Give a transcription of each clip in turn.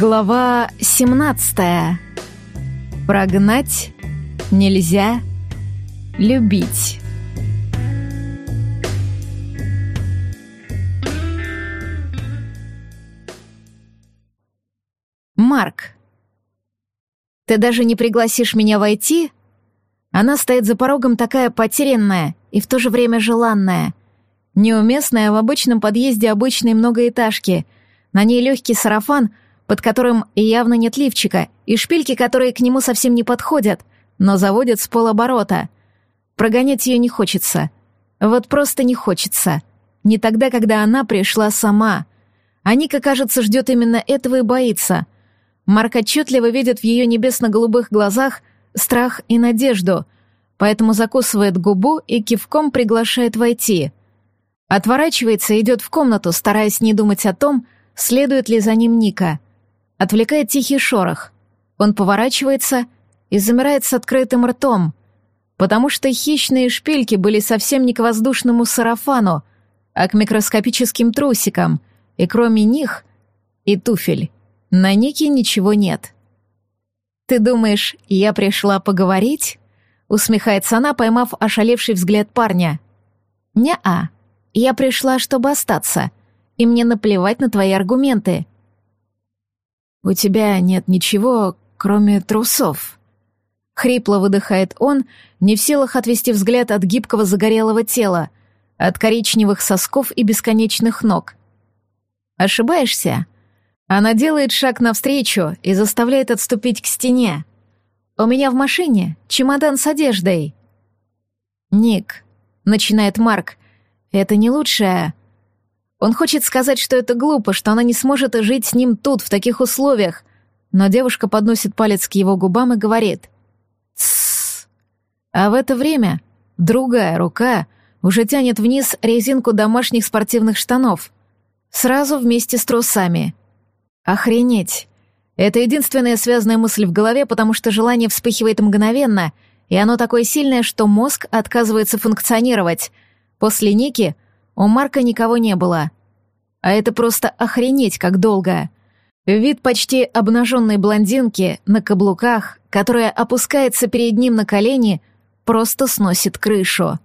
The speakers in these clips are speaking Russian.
Глава 17. Прогнать нельзя любить. Марк. Ты даже не пригласишь меня войти? Она стоит за порогом такая потерянная и в то же время желанная. Неуместная в обычном подъезде обычной многоэтажки. На ней легкий сарафан — под которым явно нет лифчика, и шпильки, которые к нему совсем не подходят, но заводят с полоборота. Прогонять ее не хочется. Вот просто не хочется. Не тогда, когда она пришла сама. А Ника, кажется, ждет именно этого и боится. Марк отчетливо видит в ее небесно-голубых глазах страх и надежду, поэтому закусывает губу и кивком приглашает войти. Отворачивается и идет в комнату, стараясь не думать о том, следует ли за ним Ника — Отвлекает тихий шорох. Он поворачивается и замирает с открытым ртом, потому что хищные шпильки были совсем не к воздушному сарафану, а к микроскопическим трусикам, и кроме них и туфель. На Нике ничего нет. «Ты думаешь, я пришла поговорить?» Усмехается она, поймав ошалевший взгляд парня. «Не-а. Я пришла, чтобы остаться, и мне наплевать на твои аргументы. «У тебя нет ничего, кроме трусов». Хрипло выдыхает он, не в силах отвести взгляд от гибкого загорелого тела, от коричневых сосков и бесконечных ног. «Ошибаешься?» Она делает шаг навстречу и заставляет отступить к стене. «У меня в машине чемодан с одеждой». «Ник», — начинает Марк, — «это не лучшее...» Он хочет сказать, что это глупо, что она не сможет жить с ним тут, в таких условиях. Но девушка подносит палец к его губам и говорит «Тссс». А в это время другая рука уже тянет вниз резинку домашних спортивных штанов. Сразу вместе с трусами. Охренеть. Это единственная связанная мысль в голове, потому что желание вспыхивает мгновенно, и оно такое сильное, что мозг отказывается функционировать. После Ники — у Марка никого не было. А это просто охренеть как долго. Вид почти обнаженной блондинки на каблуках, которая опускается перед ним на колени, просто сносит крышу.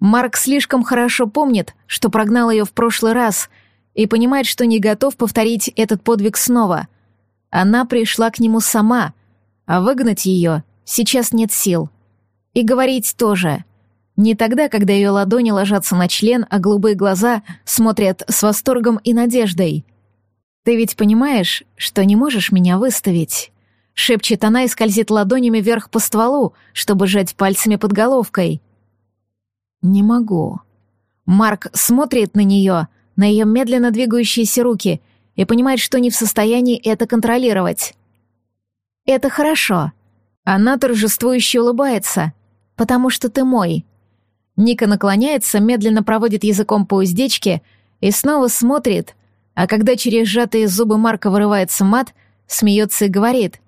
Марк слишком хорошо помнит, что прогнал ее в прошлый раз, и понимает, что не готов повторить этот подвиг снова. Она пришла к нему сама, а выгнать ее сейчас нет сил. И говорить тоже — не тогда, когда ее ладони ложатся на член, а голубые глаза смотрят с восторгом и надеждой. «Ты ведь понимаешь, что не можешь меня выставить?» Шепчет она и скользит ладонями вверх по стволу, чтобы сжать пальцами под головкой. «Не могу». Марк смотрит на нее, на ее медленно двигающиеся руки, и понимает, что не в состоянии это контролировать. «Это хорошо». Она торжествующе улыбается, потому что ты мой. Ника наклоняется, медленно проводит языком по уздечке и снова смотрит, а когда через сжатые зубы Марка вырывается мат, смеется и говорит.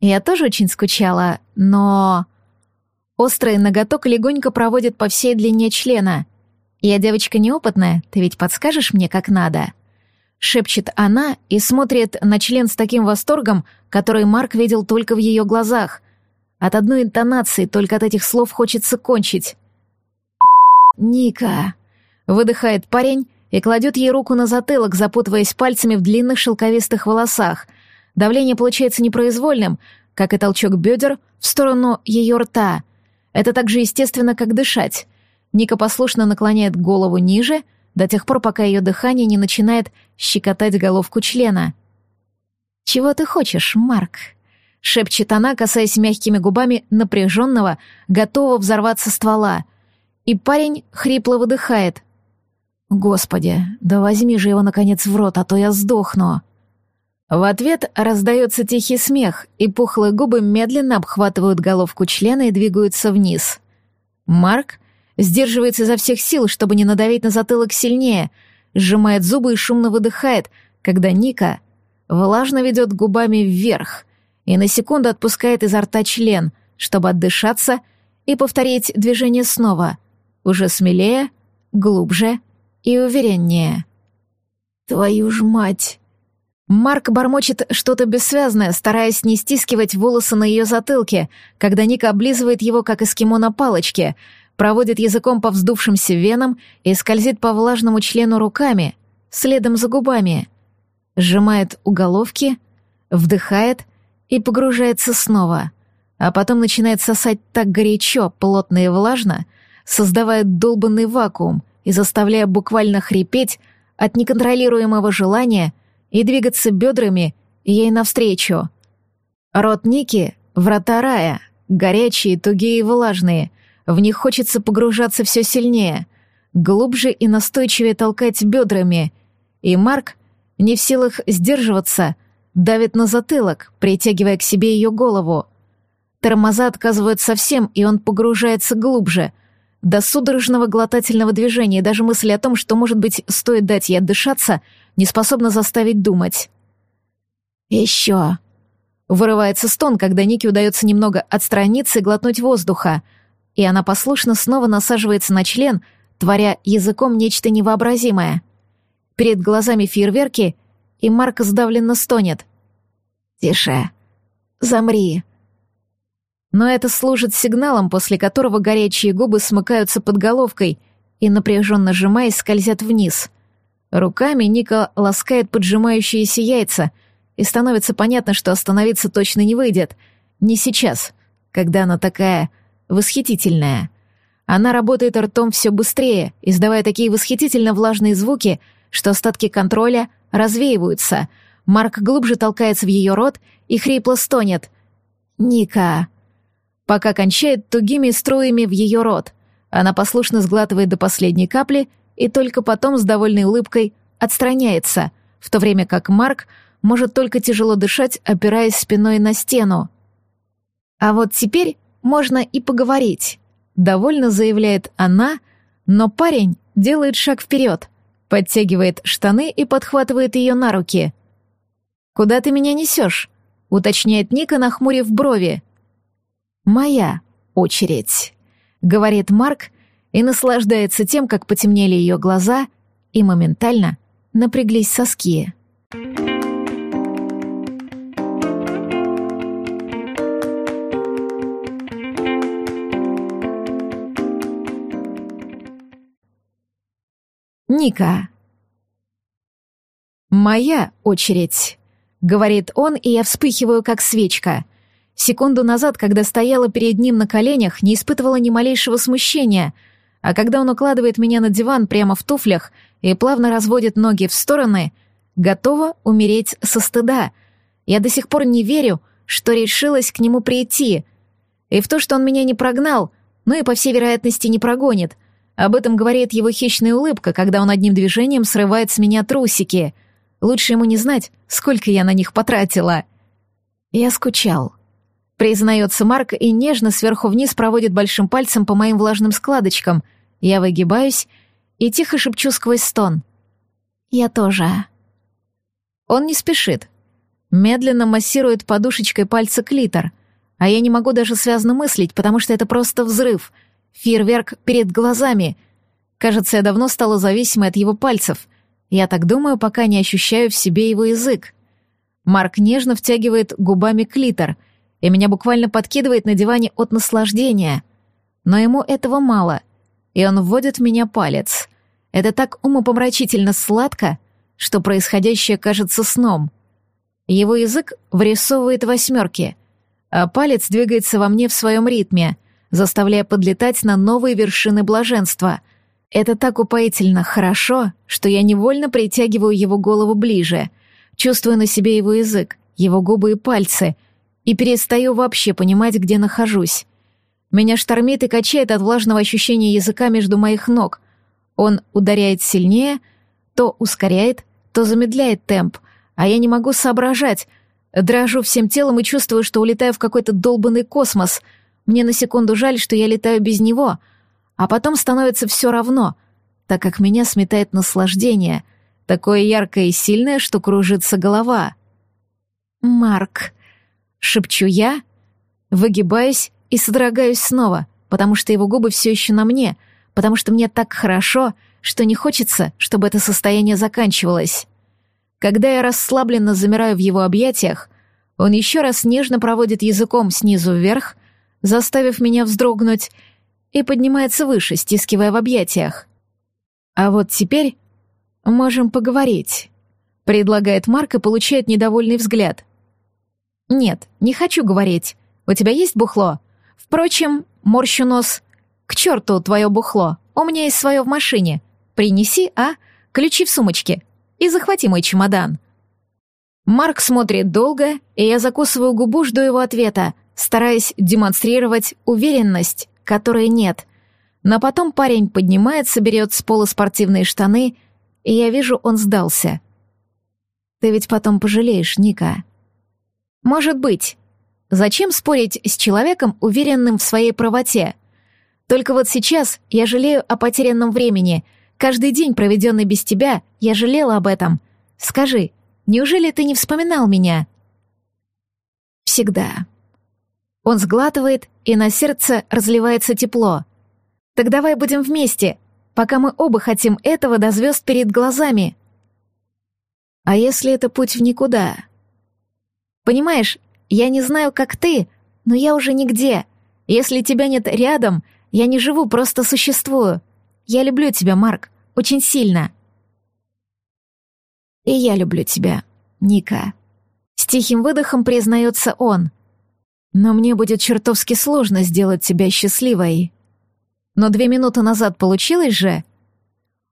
«Я тоже очень скучала, но...» Острый ноготок легонько проводит по всей длине члена. «Я девочка неопытная, ты ведь подскажешь мне, как надо?» Шепчет она и смотрит на член с таким восторгом, который Марк видел только в ее глазах. От одной интонации только от этих слов хочется кончить. «Ника!» — выдыхает парень и кладет ей руку на затылок, запутываясь пальцами в длинных шелковистых волосах. Давление получается непроизвольным, как и толчок бедер в сторону ее рта. Это так же естественно, как дышать. Ника послушно наклоняет голову ниже, до тех пор, пока ее дыхание не начинает щекотать головку члена. «Чего ты хочешь, Марк?» — шепчет она, касаясь мягкими губами напряженного, готового взорваться ствола — и парень хрипло выдыхает. «Господи, да возьми же его, наконец, в рот, а то я сдохну». В ответ раздается тихий смех, и пухлые губы медленно обхватывают головку члена и двигаются вниз. Марк сдерживается изо всех сил, чтобы не надавить на затылок сильнее, сжимает зубы и шумно выдыхает, когда Ника влажно ведет губами вверх и на секунду отпускает изо рта член, чтобы отдышаться и повторить движение снова — уже смелее, глубже и увереннее. «Твою ж мать!» Марк бормочет что-то бессвязное, стараясь не стискивать волосы на ее затылке, когда Ника облизывает его, как эскимо на палочке, проводит языком по вздувшимся венам и скользит по влажному члену руками, следом за губами. Сжимает уголовки, вдыхает и погружается снова, а потом начинает сосать так горячо, плотно и влажно, создавая долбанный вакуум и заставляя буквально хрипеть от неконтролируемого желания — и двигаться бедрами ей навстречу. Рот Ники — врата рая, горячие, тугие и влажные. В них хочется погружаться все сильнее, глубже и настойчивее толкать бедрами. И Марк, не в силах сдерживаться, давит на затылок, притягивая к себе ее голову. Тормоза отказывают совсем, и он погружается глубже — до судорожного глотательного движения, даже мысль о том, что, может быть, стоит дать ей отдышаться, не способна заставить думать. «Еще!» Вырывается стон, когда Нике удается немного отстраниться и глотнуть воздуха, и она послушно снова насаживается на член, творя языком нечто невообразимое. Перед глазами фейерверки, и Марк сдавленно стонет. «Тише! Замри!» Но это служит сигналом, после которого горячие губы смыкаются под головкой и, напряженно сжимаясь, скользят вниз. Руками Ника ласкает поджимающиеся яйца, и становится понятно, что остановиться точно не выйдет. Не сейчас, когда она такая восхитительная. Она работает ртом все быстрее, издавая такие восхитительно влажные звуки, что остатки контроля развеиваются. Марк глубже толкается в ее рот и хрипло стонет. «Ника!» Пока кончает тугими струями в ее рот. Она послушно сглатывает до последней капли и только потом с довольной улыбкой отстраняется, в то время как Марк может только тяжело дышать, опираясь спиной на стену. «А вот теперь можно и поговорить», — довольно заявляет она, но парень делает шаг вперед, подтягивает штаны и подхватывает ее на руки. «Куда ты меня несешь?» — уточняет Ника, нахмурив брови. «Моя очередь», — говорит Марк и наслаждается тем, как потемнели ее глаза и моментально напряглись соски. Ника. «Моя очередь», — говорит он, и я вспыхиваю, как свечка. Секунду назад, когда стояла перед ним на коленях, не испытывала ни малейшего смущения, а когда он укладывает меня на диван прямо в туфлях и плавно разводит ноги в стороны, готова умереть со стыда. Я до сих пор не верю, что решилась к нему прийти. И в то, что он меня не прогнал, ну и, по всей вероятности, не прогонит. Об этом говорит его хищная улыбка, когда он одним движением срывает с меня трусики. Лучше ему не знать, сколько я на них потратила. Я скучал. Признается Марк и нежно сверху вниз проводит большим пальцем по моим влажным складочкам. Я выгибаюсь и тихо шепчу сквозь стон. «Я тоже». Он не спешит. Медленно массирует подушечкой пальца клитор, а я не могу даже связно мыслить, потому что это просто взрыв. Фейерверк перед глазами. Кажется, я давно стала зависимой от его пальцев. Я так думаю, пока не ощущаю в себе его язык. Марк нежно втягивает губами клитор — и меня буквально подкидывает на диване от наслаждения. Но ему этого мало, и он вводит в меня палец. Это так умопомрачительно сладко, что происходящее кажется сном. Его язык вырисовывает восьмерки, а палец двигается во мне в своем ритме, заставляя подлетать на новые вершины блаженства. Это так упоительно хорошо, что я невольно притягиваю его голову ближе, чувствуя на себе его язык, его губы и пальцы, и перестаю вообще понимать, где нахожусь. Меня штормит и качает от влажного ощущения языка между моих ног. Он ударяет сильнее, то ускоряет, то замедляет темп, а я не могу соображать. Дрожу всем телом и чувствую, что улетаю в какой-то долбанный космос. Мне на секунду жаль, что я летаю без него, а потом становится все равно, так как меня сметает наслаждение, такое яркое и сильное, что кружится голова. «Марк», Шепчу я, выгибаюсь и содрогаюсь снова, потому что его губы все еще на мне, потому что мне так хорошо, что не хочется, чтобы это состояние заканчивалось. Когда я расслабленно замираю в его объятиях, он еще раз нежно проводит языком снизу вверх, заставив меня вздрогнуть, и поднимается выше, стискивая в объятиях. «А вот теперь можем поговорить», — предлагает Марк и получает недовольный взгляд. «Нет, не хочу говорить. У тебя есть бухло? Впрочем, морщу нос. К черту твое бухло. У меня есть свое в машине. Принеси, а? Ключи в сумочке. И захвати мой чемодан». Марк смотрит долго, и я закусываю губу, жду его ответа, стараясь демонстрировать уверенность, которой нет. Но потом парень поднимается, берет с пола спортивные штаны, и я вижу, он сдался. «Ты ведь потом пожалеешь, Ника». «Может быть. Зачем спорить с человеком, уверенным в своей правоте? Только вот сейчас я жалею о потерянном времени. Каждый день, проведенный без тебя, я жалела об этом. Скажи, неужели ты не вспоминал меня?» «Всегда». Он сглатывает, и на сердце разливается тепло. «Так давай будем вместе, пока мы оба хотим этого до звезд перед глазами». «А если это путь в никуда?» «Понимаешь, я не знаю, как ты, но я уже нигде. Если тебя нет рядом, я не живу, просто существую. Я люблю тебя, Марк, очень сильно. И я люблю тебя, Ника. С тихим выдохом признается он. Но мне будет чертовски сложно сделать тебя счастливой. Но две минуты назад получилось же?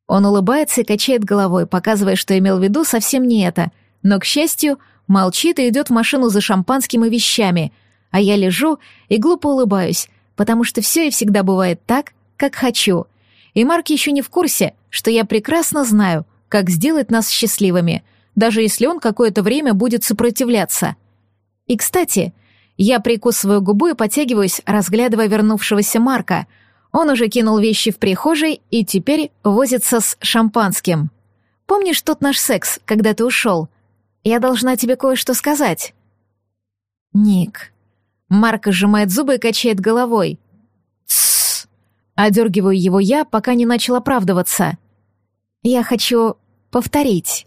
Он улыбается и качает головой, показывая, что имел в виду совсем не это, но, к счастью, молчит и идет в машину за шампанским и вещами, а я лежу и глупо улыбаюсь, потому что все и всегда бывает так, как хочу. И Марк еще не в курсе, что я прекрасно знаю, как сделать нас счастливыми, даже если он какое-то время будет сопротивляться. И, кстати, я прикусываю губу и потягиваюсь, разглядывая вернувшегося Марка. Он уже кинул вещи в прихожей и теперь возится с шампанским. «Помнишь тот наш секс, когда ты ушел? Я должна тебе кое-что сказать». «Ник». Марк сжимает зубы и качает головой. «Тссс». Одергиваю его я, пока не начал оправдываться. «Я хочу повторить».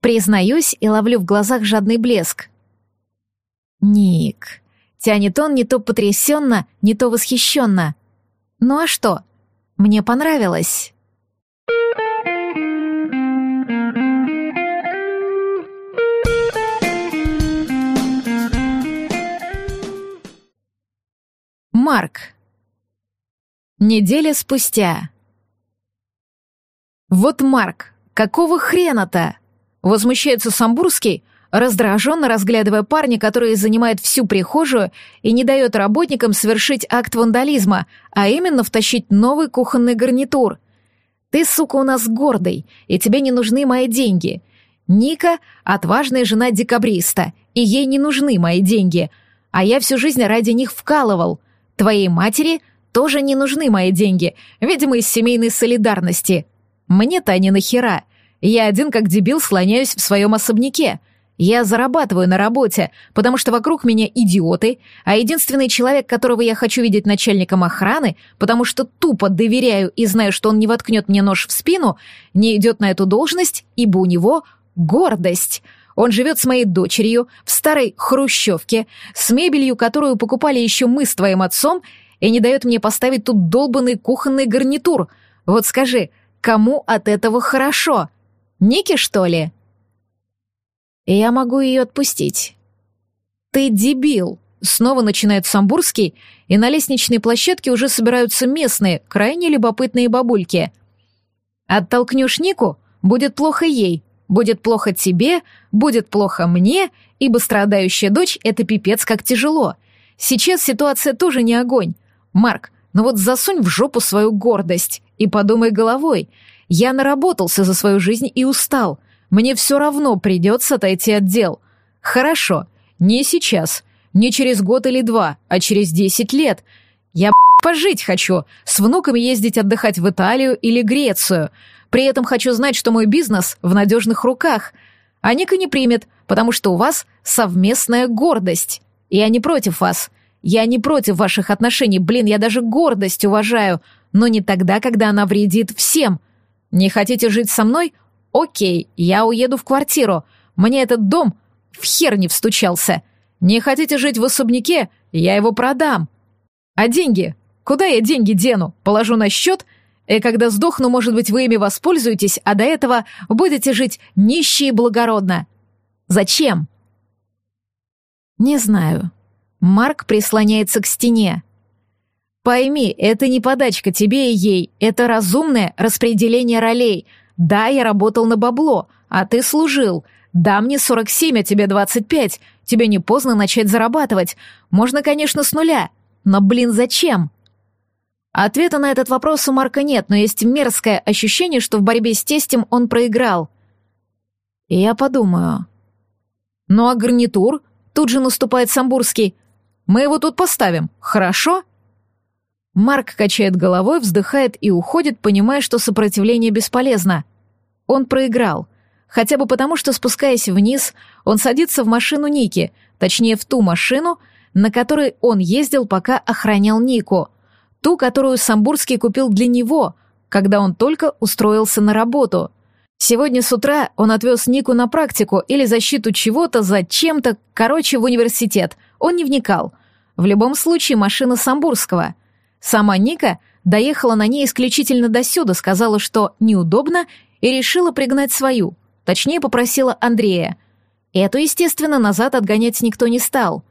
Признаюсь и ловлю в глазах жадный блеск. «Ник». Тянет он не то потрясенно, не то восхищенно. «Ну а что? Мне понравилось». Марк. Неделя спустя. «Вот Марк, какого хрена-то?» Возмущается Самбурский, раздраженно разглядывая парня, который занимает всю прихожую и не дает работникам совершить акт вандализма, а именно втащить новый кухонный гарнитур. «Ты, сука, у нас гордый, и тебе не нужны мои деньги. Ника — отважная жена декабриста, и ей не нужны мои деньги, а я всю жизнь ради них вкалывал. Твоей матери тоже не нужны мои деньги, видимо, из семейной солидарности. Мне-то они нахера. Я один как дебил слоняюсь в своем особняке. Я зарабатываю на работе, потому что вокруг меня идиоты, а единственный человек, которого я хочу видеть начальником охраны, потому что тупо доверяю и знаю, что он не воткнет мне нож в спину, не идет на эту должность, ибо у него гордость — он живет с моей дочерью в старой хрущевке, с мебелью, которую покупали еще мы с твоим отцом, и не дает мне поставить тут долбанный кухонный гарнитур. Вот скажи, кому от этого хорошо? Нике, что ли? Я могу ее отпустить. Ты дебил. Снова начинает Самбурский, и на лестничной площадке уже собираются местные, крайне любопытные бабульки. Оттолкнешь Нику, будет плохо ей, Будет плохо тебе, будет плохо мне, ибо страдающая дочь — это пипец как тяжело. Сейчас ситуация тоже не огонь. Марк, ну вот засунь в жопу свою гордость и подумай головой. Я наработался за свою жизнь и устал. Мне все равно придется отойти от дел. Хорошо, не сейчас, не через год или два, а через десять лет. Я пожить хочу, с внуками ездить отдыхать в Италию или Грецию — при этом хочу знать, что мой бизнес в надежных руках. А Ника не примет, потому что у вас совместная гордость. Я не против вас. Я не против ваших отношений. Блин, я даже гордость уважаю. Но не тогда, когда она вредит всем. Не хотите жить со мной? Окей, я уеду в квартиру. Мне этот дом в хер не встучался. Не хотите жить в особняке? Я его продам. А деньги? Куда я деньги дену? Положу на счет? И когда сдохну, может быть, вы ими воспользуетесь, а до этого будете жить нищие и благородно. Зачем? Не знаю. Марк прислоняется к стене. Пойми, это не подачка тебе и ей, это разумное распределение ролей. Да, я работал на бабло, а ты служил. Да, мне 47, а тебе 25. Тебе не поздно начать зарабатывать. Можно, конечно, с нуля. Но, блин, зачем? Ответа на этот вопрос у Марка нет, но есть мерзкое ощущение, что в борьбе с тестем он проиграл. И я подумаю. Ну а гарнитур? Тут же наступает Самбурский. Мы его тут поставим, хорошо? Марк качает головой, вздыхает и уходит, понимая, что сопротивление бесполезно. Он проиграл. Хотя бы потому, что, спускаясь вниз, он садится в машину Ники, точнее, в ту машину, на которой он ездил, пока охранял Нику. Ту, которую Самбурский купил для него, когда он только устроился на работу. Сегодня с утра он отвез Нику на практику или защиту чего-то за чем-то, короче, в университет. Он не вникал. В любом случае, машина Самбурского — Сама Ника доехала на ней исключительно до сюда, сказала, что неудобно, и решила пригнать свою. Точнее, попросила Андрея. Эту, естественно, назад отгонять никто не стал.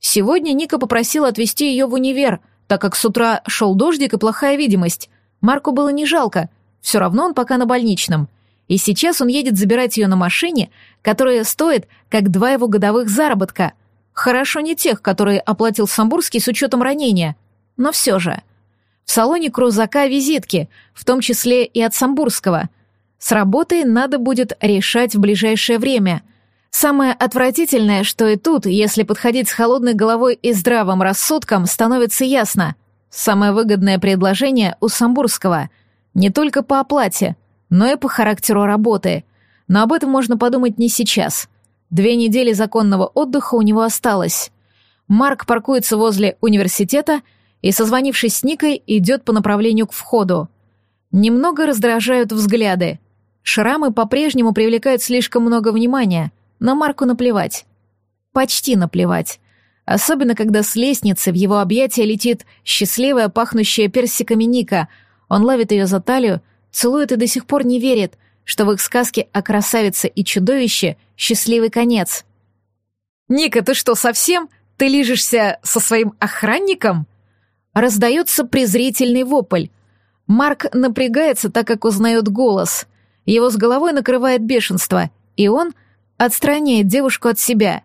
Сегодня Ника попросила отвезти ее в универ, так как с утра шел дождик и плохая видимость. Марку было не жалко, все равно он пока на больничном. И сейчас он едет забирать ее на машине, которая стоит как два его годовых заработка. Хорошо не тех, которые оплатил Самбурский с учетом ранения — но все же. В салоне крузака визитки, в том числе и от Самбурского. С работой надо будет решать в ближайшее время. Самое отвратительное, что и тут, если подходить с холодной головой и здравым рассудком, становится ясно. Самое выгодное предложение у Самбурского. Не только по оплате, но и по характеру работы. Но об этом можно подумать не сейчас. Две недели законного отдыха у него осталось. Марк паркуется возле университета — и, созвонившись с Никой, идет по направлению к входу. Немного раздражают взгляды. Шрамы по-прежнему привлекают слишком много внимания, но Марку наплевать. Почти наплевать. Особенно, когда с лестницы в его объятия летит счастливая, пахнущая персиками Ника. Он ловит ее за талию, целует и до сих пор не верит, что в их сказке о красавице и чудовище счастливый конец. «Ника, ты что, совсем? Ты лижешься со своим охранником?» Раздается презрительный вопль. Марк напрягается, так как узнает голос. Его с головой накрывает бешенство, и он отстраняет девушку от себя.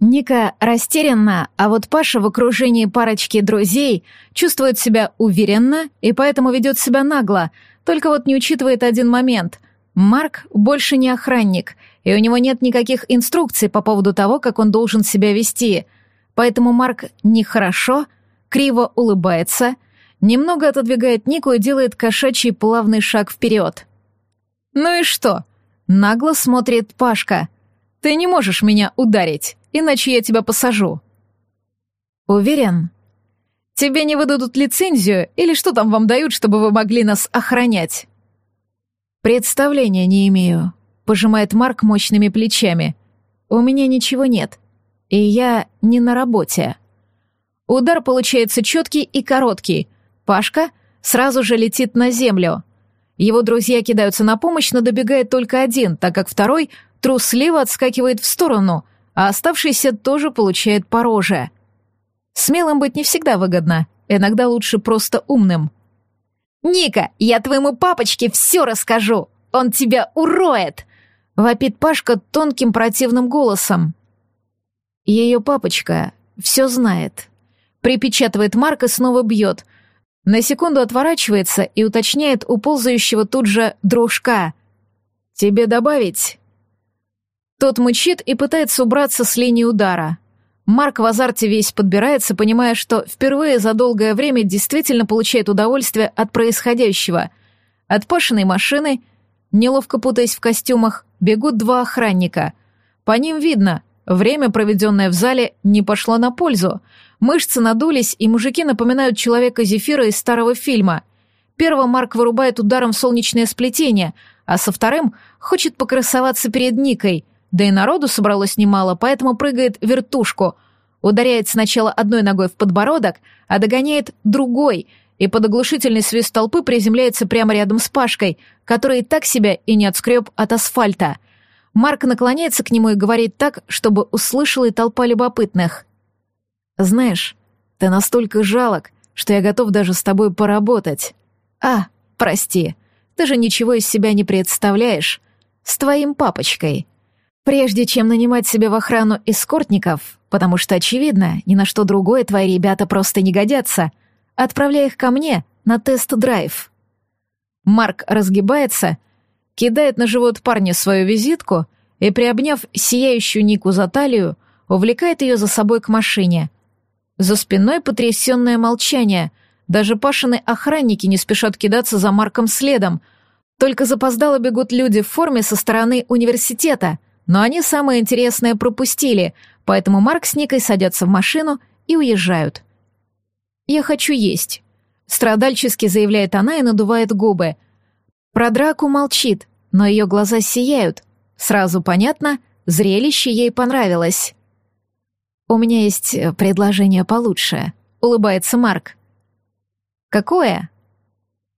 Ника растерянна, а вот Паша в окружении парочки друзей чувствует себя уверенно и поэтому ведет себя нагло, только вот не учитывает один момент. Марк больше не охранник, и у него нет никаких инструкций по поводу того, как он должен себя вести. Поэтому Марк нехорошо криво улыбается, немного отодвигает Нику и делает кошачий плавный шаг вперед. «Ну и что?» — нагло смотрит Пашка. «Ты не можешь меня ударить, иначе я тебя посажу». «Уверен?» «Тебе не выдадут лицензию или что там вам дают, чтобы вы могли нас охранять?» «Представления не имею», — пожимает Марк мощными плечами. «У меня ничего нет, и я не на работе». Удар получается четкий и короткий. Пашка сразу же летит на землю. Его друзья кидаются на помощь, но добегает только один, так как второй трусливо отскакивает в сторону, а оставшийся тоже получает по роже. Смелым быть не всегда выгодно, иногда лучше просто умным. «Ника, я твоему папочке все расскажу! Он тебя уроет!» — вопит Пашка тонким противным голосом. Ее папочка все знает. Припечатывает Марк и снова бьет. На секунду отворачивается и уточняет у ползающего тут же дружка. «Тебе добавить?» Тот мычит и пытается убраться с линии удара. Марк в азарте весь подбирается, понимая, что впервые за долгое время действительно получает удовольствие от происходящего. От Пашиной машины, неловко путаясь в костюмах, бегут два охранника. По ним видно, время, проведенное в зале, не пошло на пользу. Мышцы надулись, и мужики напоминают человека Зефира из старого фильма. Первого Марк вырубает ударом в солнечное сплетение, а со вторым хочет покрасоваться перед Никой. Да и народу собралось немало, поэтому прыгает вертушку, ударяет сначала одной ногой в подбородок, а догоняет другой — и под оглушительный свист толпы приземляется прямо рядом с Пашкой, который и так себя и не отскреб от асфальта. Марк наклоняется к нему и говорит так, чтобы услышала и толпа любопытных. «Знаешь, ты настолько жалок, что я готов даже с тобой поработать. А, прости, ты же ничего из себя не представляешь. С твоим папочкой. Прежде чем нанимать себе в охрану эскортников, потому что, очевидно, ни на что другое твои ребята просто не годятся, отправляй их ко мне на тест-драйв. Марк разгибается, кидает на живот парня свою визитку и, приобняв сияющую Нику за талию, увлекает ее за собой к машине. За спиной потрясенное молчание. Даже Пашины охранники не спешат кидаться за Марком следом. Только запоздало бегут люди в форме со стороны университета, но они самое интересное пропустили, поэтому Марк с Никой садятся в машину и уезжают. «Я хочу есть», — страдальчески заявляет она и надувает губы. Про драку молчит, но ее глаза сияют. Сразу понятно, зрелище ей понравилось. «У меня есть э, предложение получше», — улыбается Марк. «Какое?»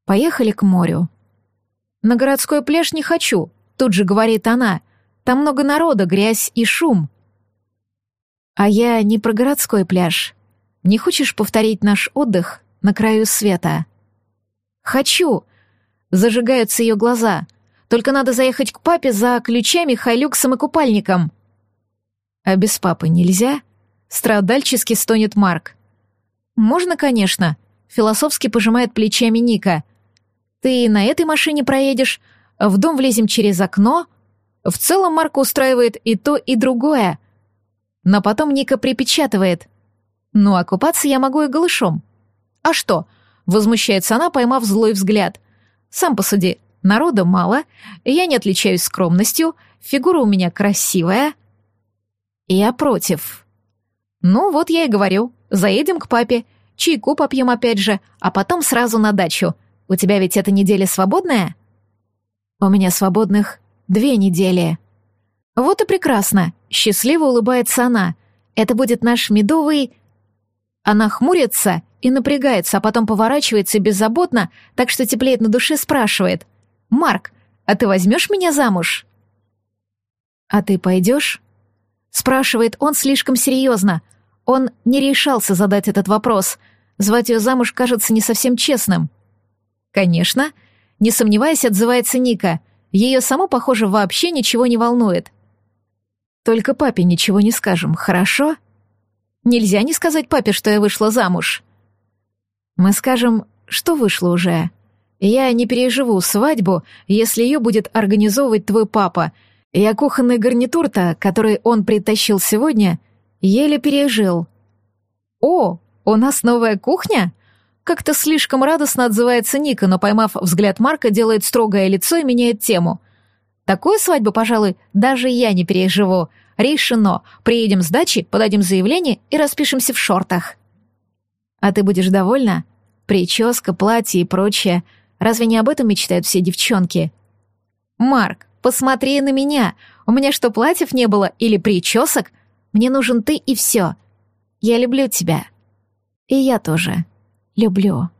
«Поехали к морю». «На городской пляж не хочу», — тут же говорит она. «Там много народа, грязь и шум». «А я не про городской пляж. Не хочешь повторить наш отдых на краю света?» «Хочу!» — зажигаются ее глаза. «Только надо заехать к папе за ключами, хайлюксом и купальником». «А без папы нельзя?» — страдальчески стонет Марк. «Можно, конечно», — философски пожимает плечами Ника. «Ты на этой машине проедешь, в дом влезем через окно». В целом Марка устраивает и то, и другое. Но потом Ника припечатывает. Ну, а я могу и голышом. А что? Возмущается она, поймав злой взгляд. Сам посуди, народа мало, я не отличаюсь скромностью, фигура у меня красивая. Я против. Ну, вот я и говорю, заедем к папе, чайку попьем опять же, а потом сразу на дачу. У тебя ведь эта неделя свободная? У меня свободных две недели. Вот и прекрасно, счастливо улыбается она. Это будет наш медовый она хмурится и напрягается, а потом поворачивается беззаботно, так что теплеет на душе, спрашивает. «Марк, а ты возьмешь меня замуж?» «А ты пойдешь?» Спрашивает он слишком серьезно. Он не решался задать этот вопрос. Звать ее замуж кажется не совсем честным. «Конечно», — не сомневаясь, отзывается Ника. Ее само, похоже, вообще ничего не волнует. «Только папе ничего не скажем, хорошо?» Нельзя не сказать папе, что я вышла замуж. Мы скажем, что вышла уже. Я не переживу свадьбу, если ее будет организовывать твой папа. Я кухонный гарнитур-то, который он притащил сегодня, еле пережил. О, у нас новая кухня? Как-то слишком радостно отзывается Ника, но, поймав взгляд Марка, делает строгое лицо и меняет тему. Такую свадьбу, пожалуй, даже я не переживу. Решено. Приедем с дачи, подадим заявление и распишемся в шортах. А ты будешь довольна? Прическа, платье и прочее. Разве не об этом мечтают все девчонки? Марк, посмотри на меня. У меня что, платьев не было или причесок? Мне нужен ты и все. Я люблю тебя. И я тоже люблю.